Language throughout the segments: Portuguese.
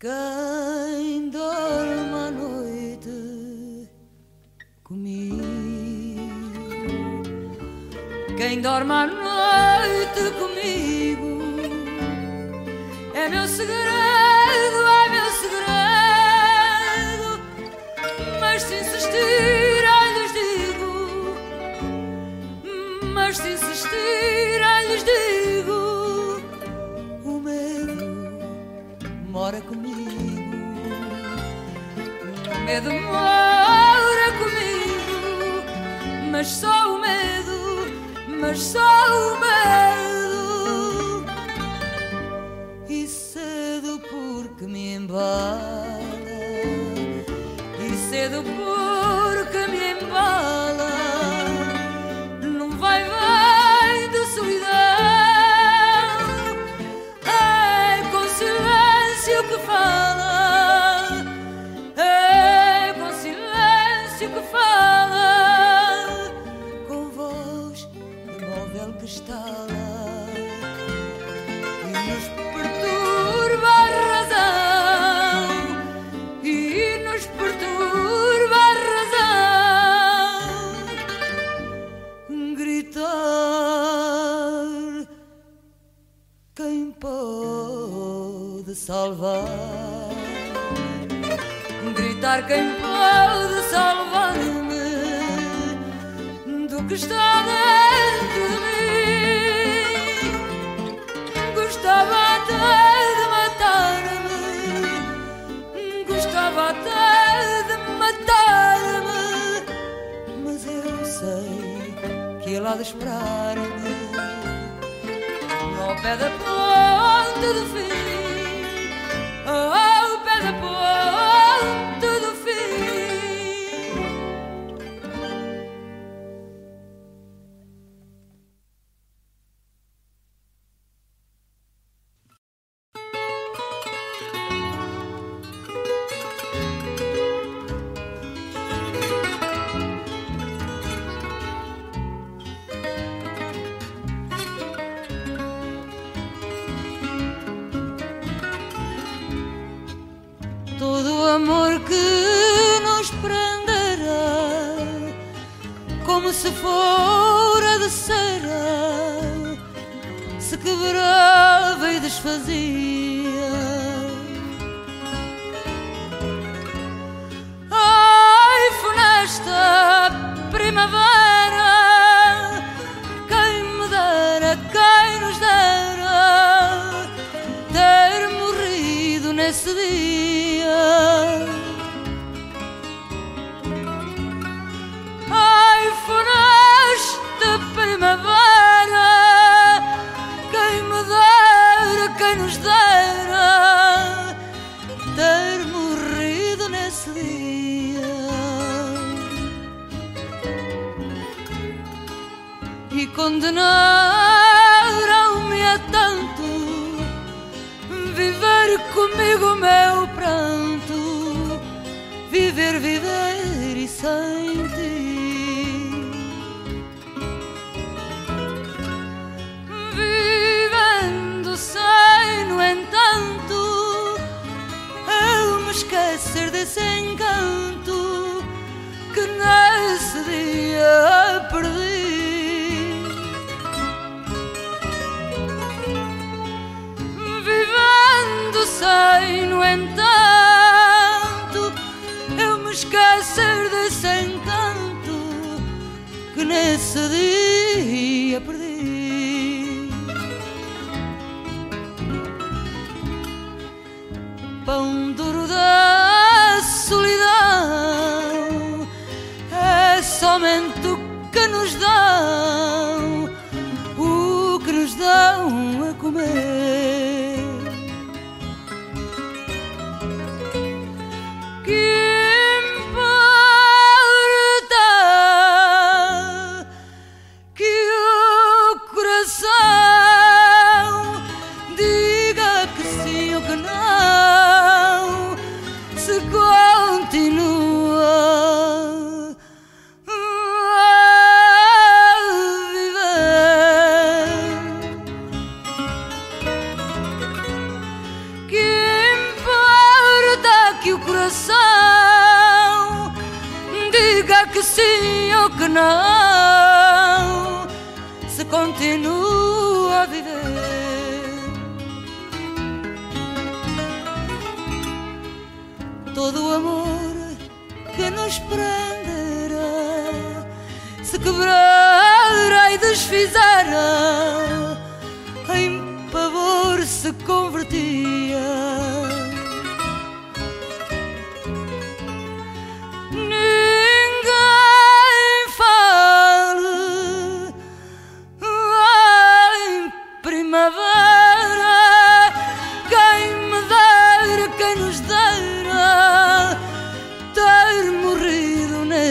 Quem dorme à noite comigo, quem dorme à noite comigo, é meu segredo. demora comigo, mas só o medo, mas só o medo. fora de cera se quebrava e desfazia. Ai, funesta primavera. and know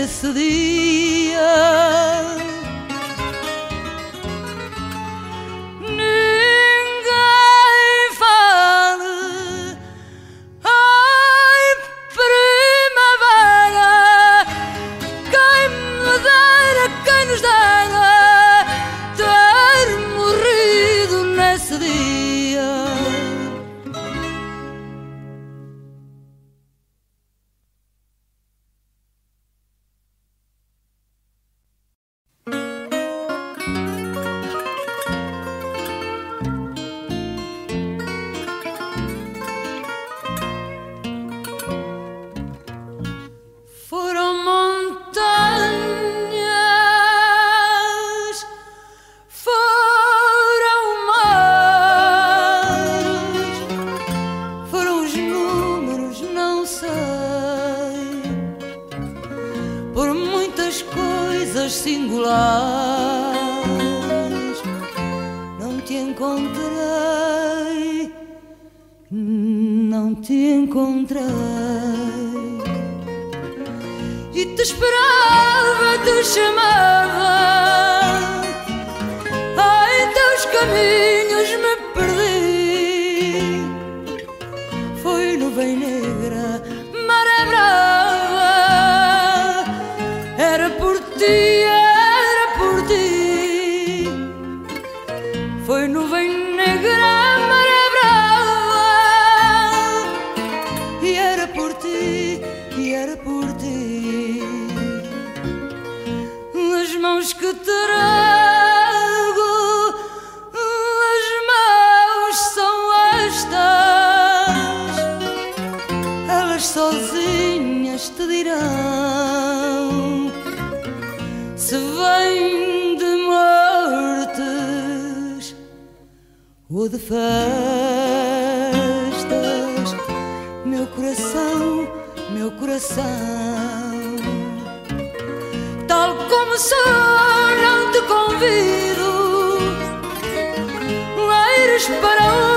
Cecilia. não te encontrei e te esperava, te chamava. but oh.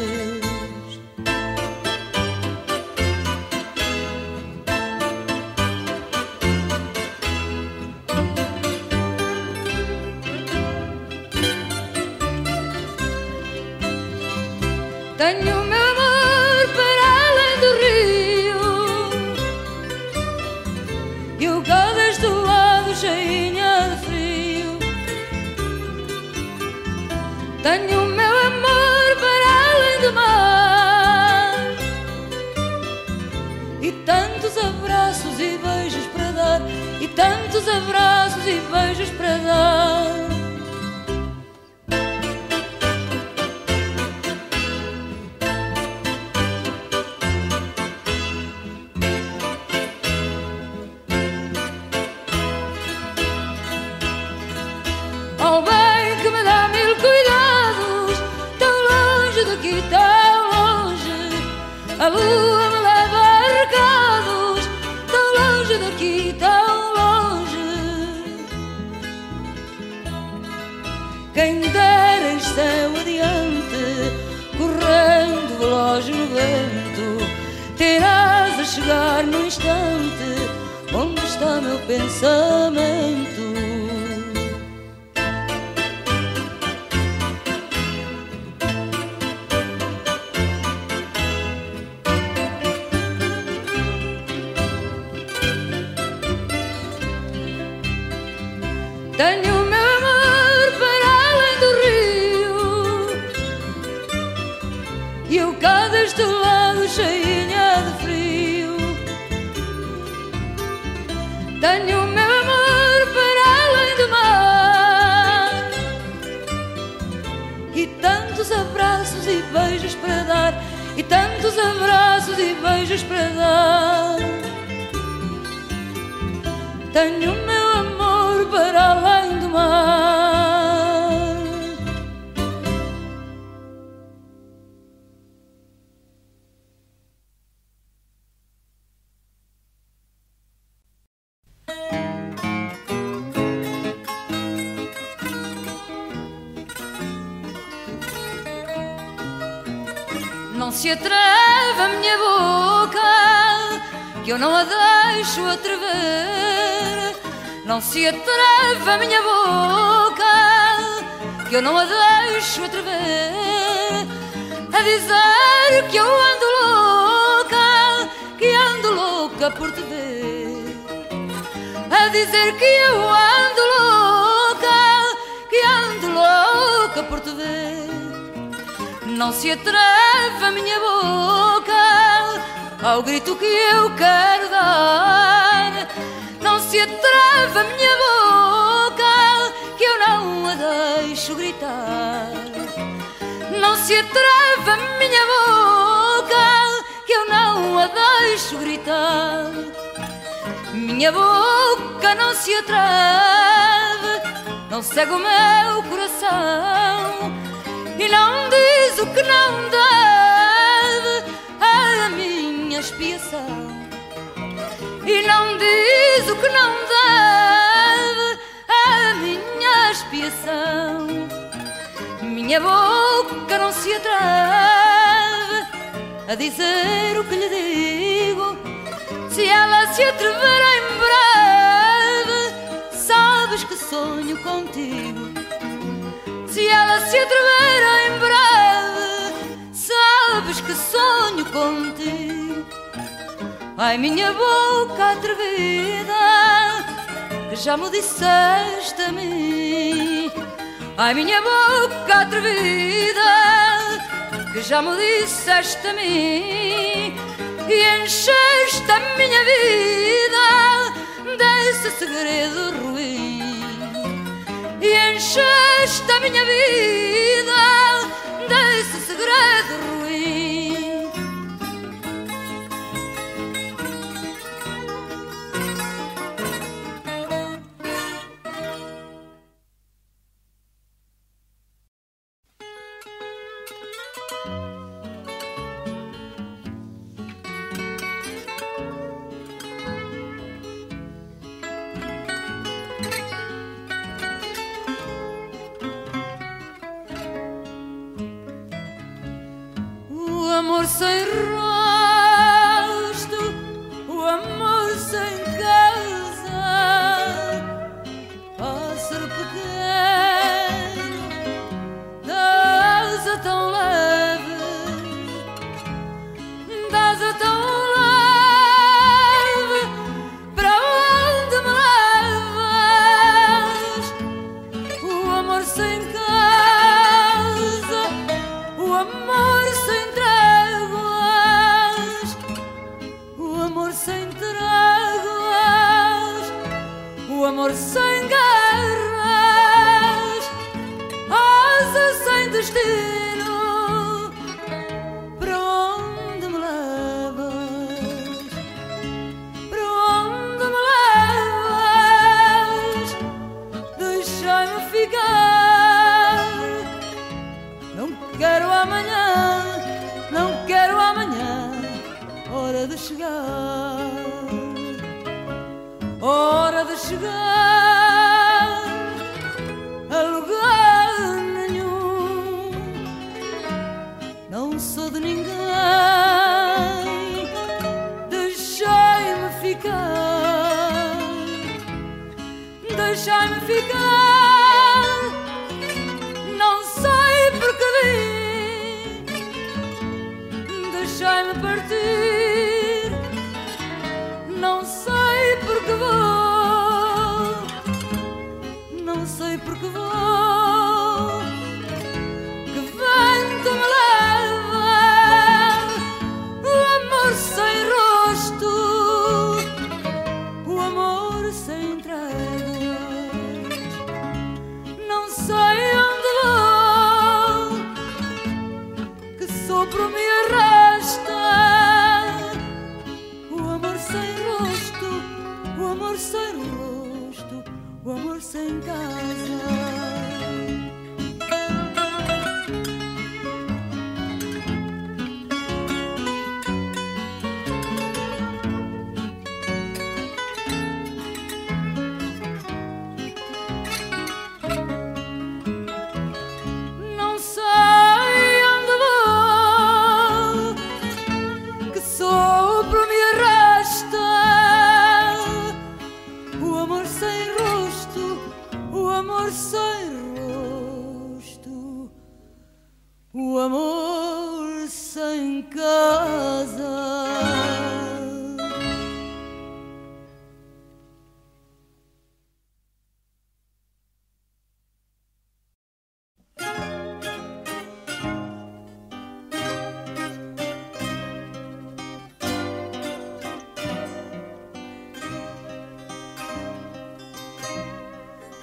tantos abraços e beijos para dar. Ao bem que me dá mil cuidados, tão longe daqui, tão longe. A veloz no vento, terás a chegar no instante onde está meu pensamento. Se atreve a minha boca, que eu não a deixo atrever. Não se atreve a minha boca, que eu não a deixo atrever. A dizer que eu ando louca, que ando louca por te ver. A dizer que eu ando louca, que ando louca por te ver. Não se atreve a minha boca ao grito que eu quero dar. Não se atreve a minha boca que eu não a deixo gritar. Não se atreve a minha boca que eu não a deixo gritar. Minha boca não se atreve, não segue o meu coração e não diz o que não deve à minha expiação. E não diz o que não deve à minha expiação. Minha boca não se atreve a dizer o que lhe digo. Se ela se atrever em breve, sabes que sonho contigo. Se ela se atrever em breve, sabes que sonho contigo. Ai, minha boca atrevida, que já me disseste a mim. Ai, minha boca atrevida, que já me disseste a mim. E encheste a minha vida desse segredo ruim e encheste a minha vida desse segredo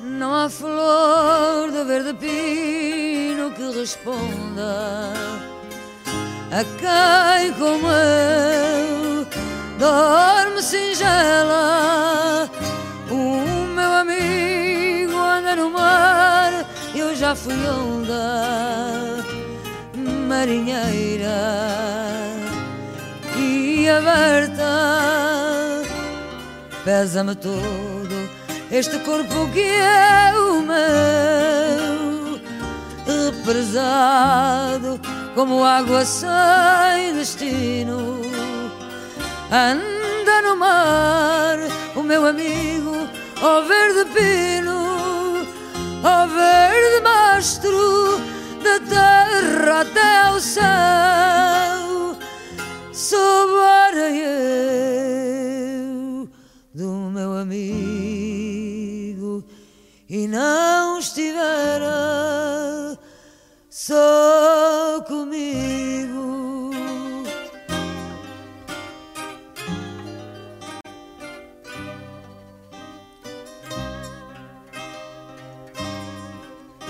Não há flor do verde pino que responda a quem como eu dorme singela. O meu amigo anda no mar, eu já fui onda marinheira e aberta pesa-me todo este corpo que é o meu, represado como água sem destino. Anda no mar, o meu amigo, ó verde pino, ó verde mastro da terra até ao céu, sob a areia do meu amigo e não estivera só comigo.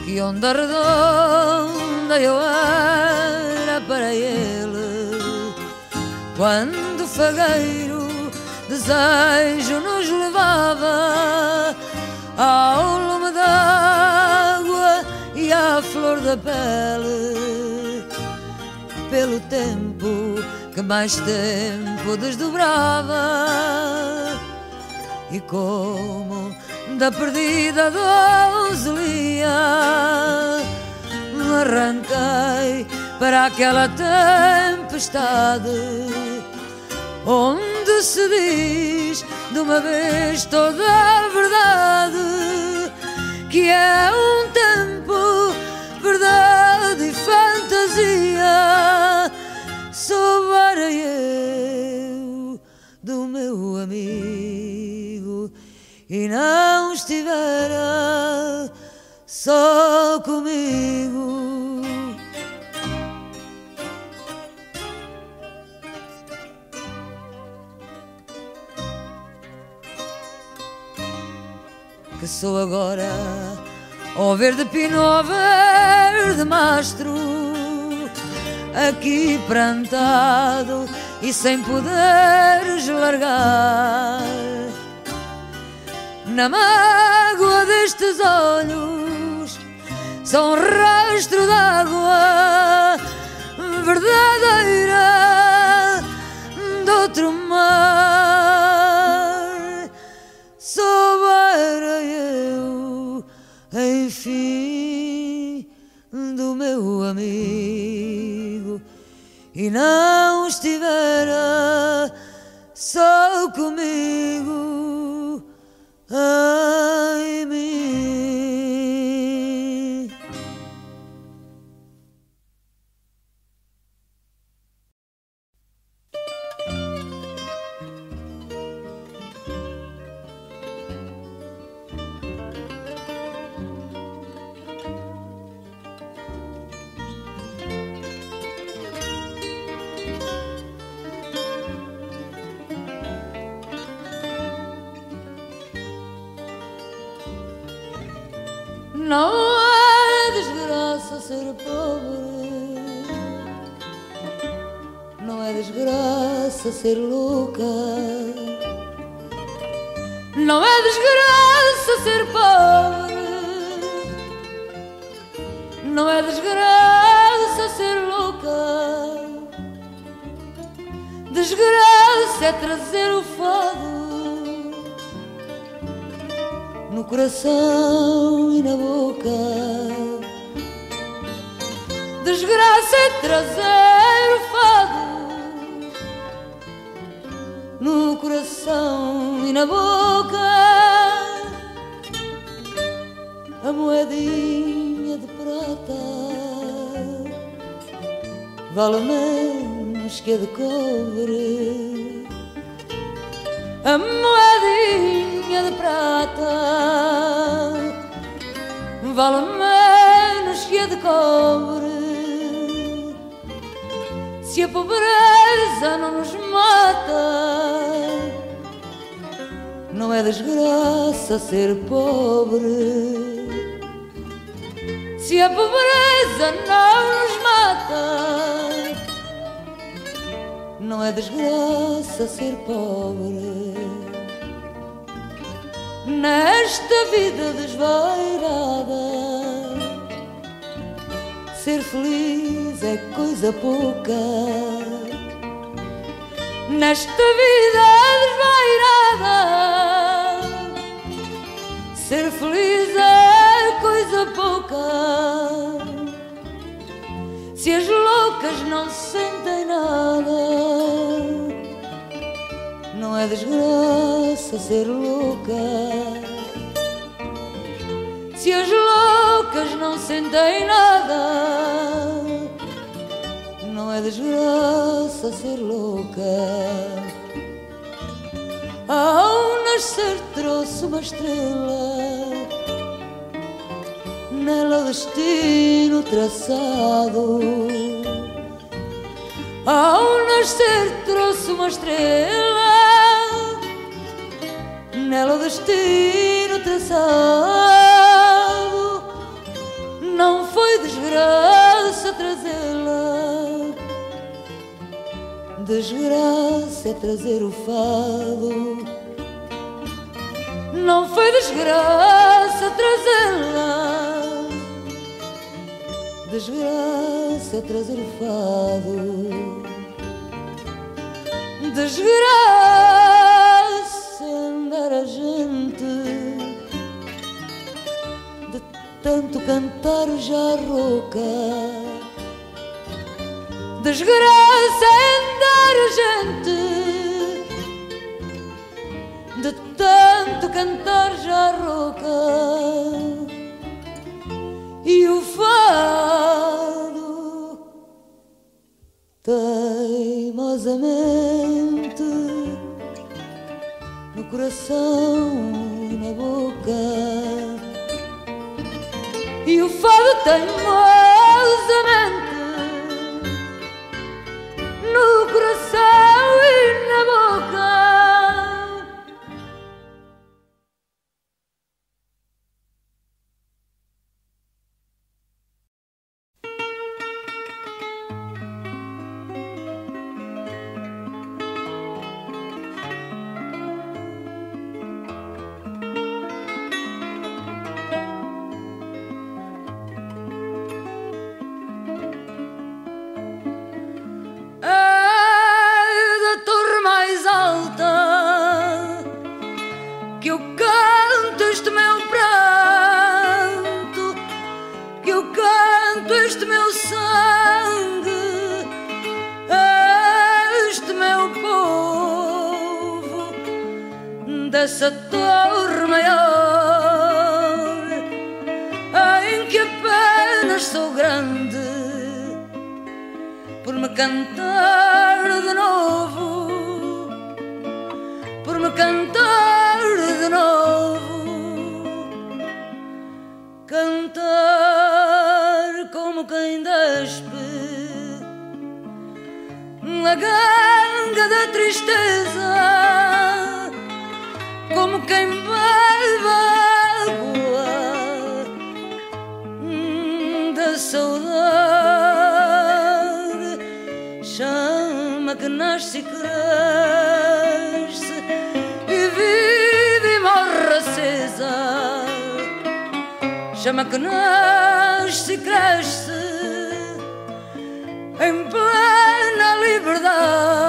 Que onda redonda eu era para ele quando o fagueiro desejo nos levava ao lume d'água e à flor da pele pelo tempo que mais tempo desdobrava e como da perdida donzelia me arranquei para aquela tempestade onde se diz de uma vez toda a verdade que é um tempo, verdade e fantasia sob a areia do meu amigo e não estivera só comigo. Sou agora. Ó verde pino, ó verde mastro aqui plantado e sem poderes largar na mágoa destes olhos são rastro d'água verdadeira e não estivera só comigo. Ai, Não é desgraça ser pobre, não é desgraça ser louca, não é desgraça ser pobre, não é desgraça ser louca, desgraça é trazer o fado coração e na boca. Desgraça é trazer o fado no coração e na boca. A moedinha de prata vale menos que a de cobre. A moedinha de prata vale menos que a de cobre. Se a pobreza não nos mata, não é desgraça ser pobre. Se a pobreza não nos mata, não é desgraça ser pobre. Nesta vida desvairada, ser feliz é coisa pouca. Nesta vida desvairada, ser feliz é coisa pouca. Se as loucas não sentem nada, é desgraça ser louca. Se as loucas não sentem nada, não é desgraça ser louca. Ao nascer trouxe uma estrela nela o destino traçado. Ao nascer trouxe uma estrela, nela o destino traçado. Não foi desgraça trazê-la, desgraça é trazer o fado. Não foi desgraça trazê-la, desgraça é trazer o fado. Desgraça a gente. De tanto cantar já rouca. Desgraça é andar a gente. De tanto cantar já rouca. E o fado teimosamente coração na boca. E o fado teimosamente cantar de novo, por me cantar de novo, cantar como quem despe na ganga da tristeza, como quem que nasce e cresce e vive e morre acesa. Chama que nasce e cresce em plena liberdade.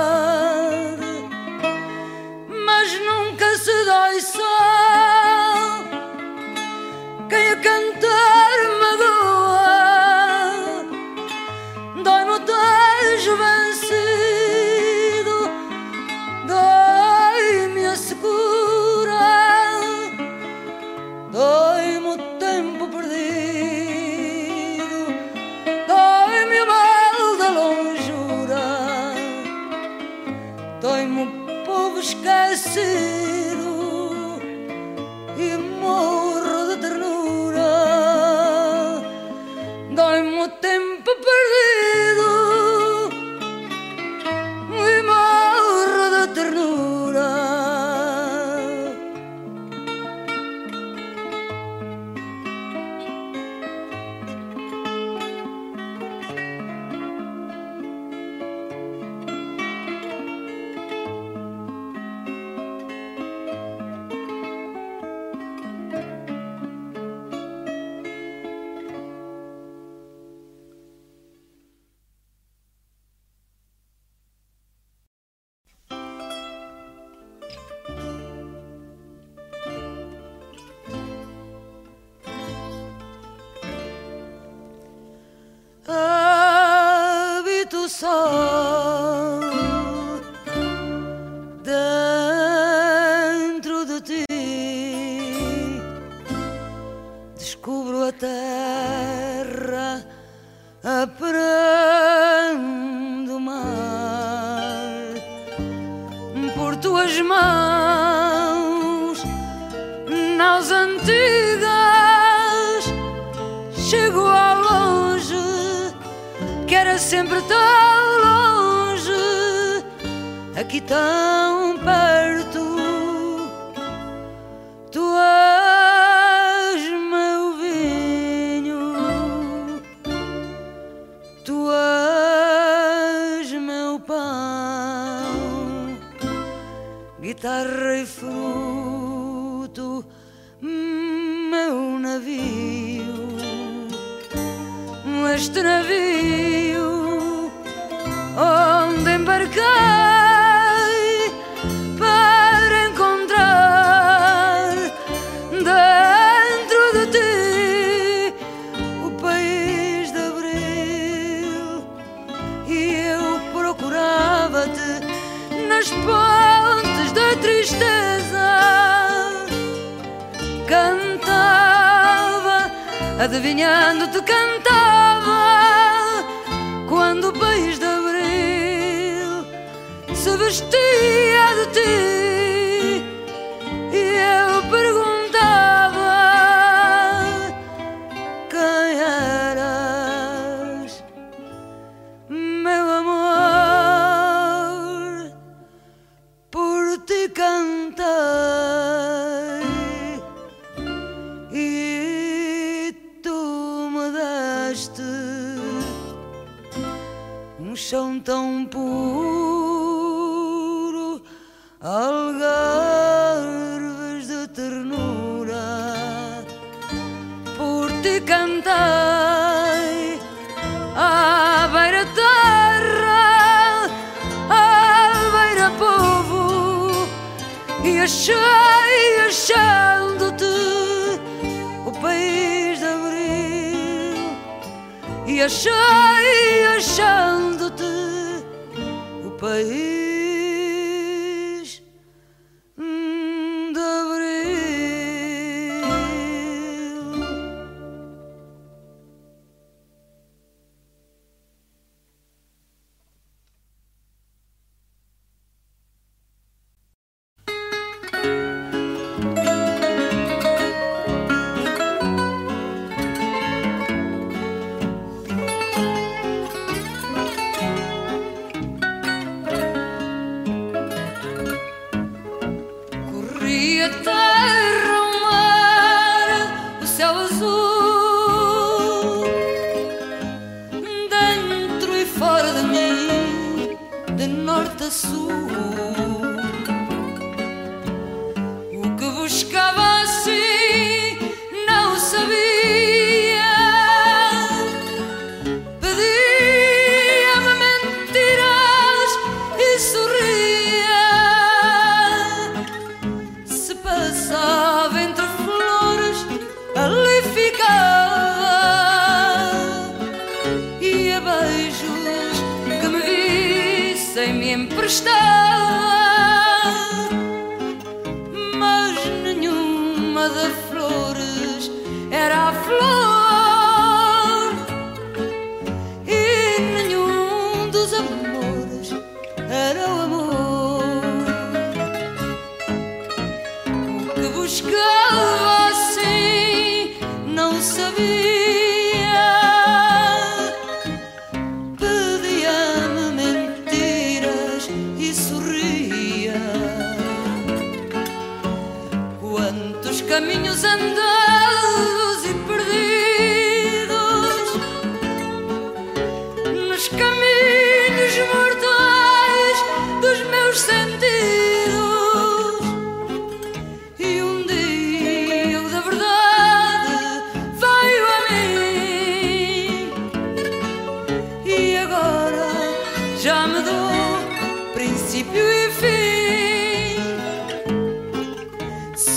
adivinhando te cantava quando o país de abril se vestia de ti. achei achando-te o país. что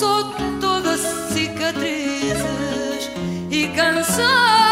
sou todas cicatrizes e canção.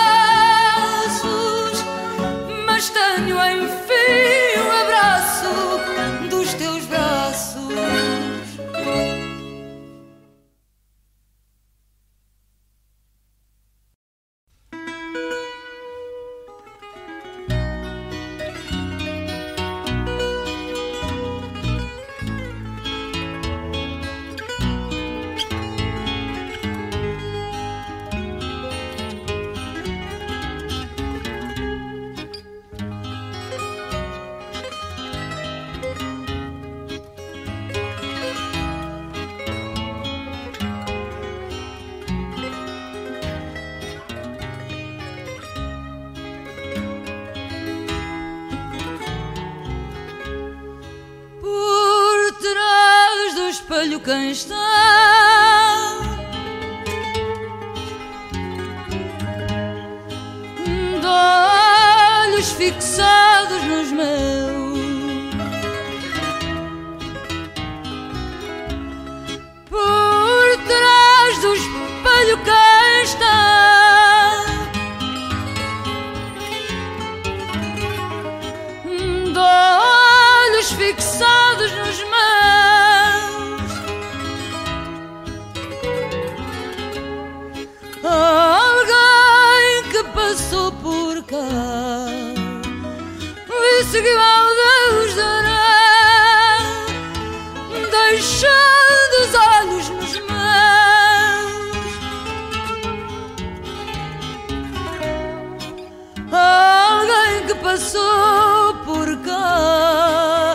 passou por cá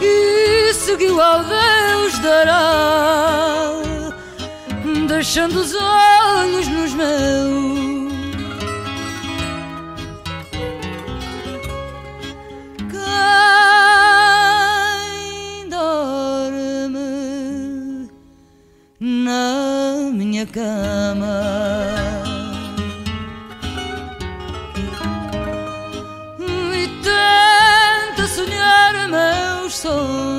e seguiu ao Deus dará, deixando os olhos nos meus. Quem dorme na minha cama. soul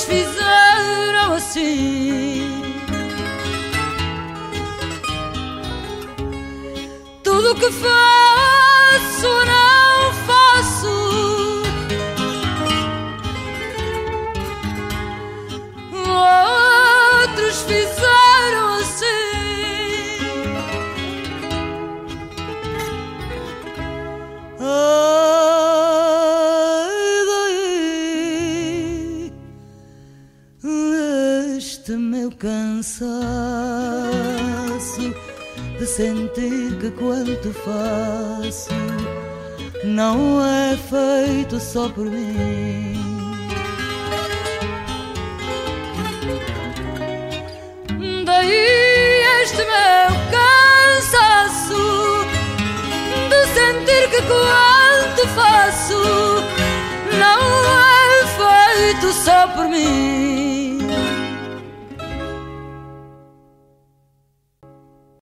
Outros fizeram assim. Tudo que faço ou cansaço de sentir que quanto faço não é feito só por mim. Daí este meu cansaço de sentir que quanto faço não é feito só por mim.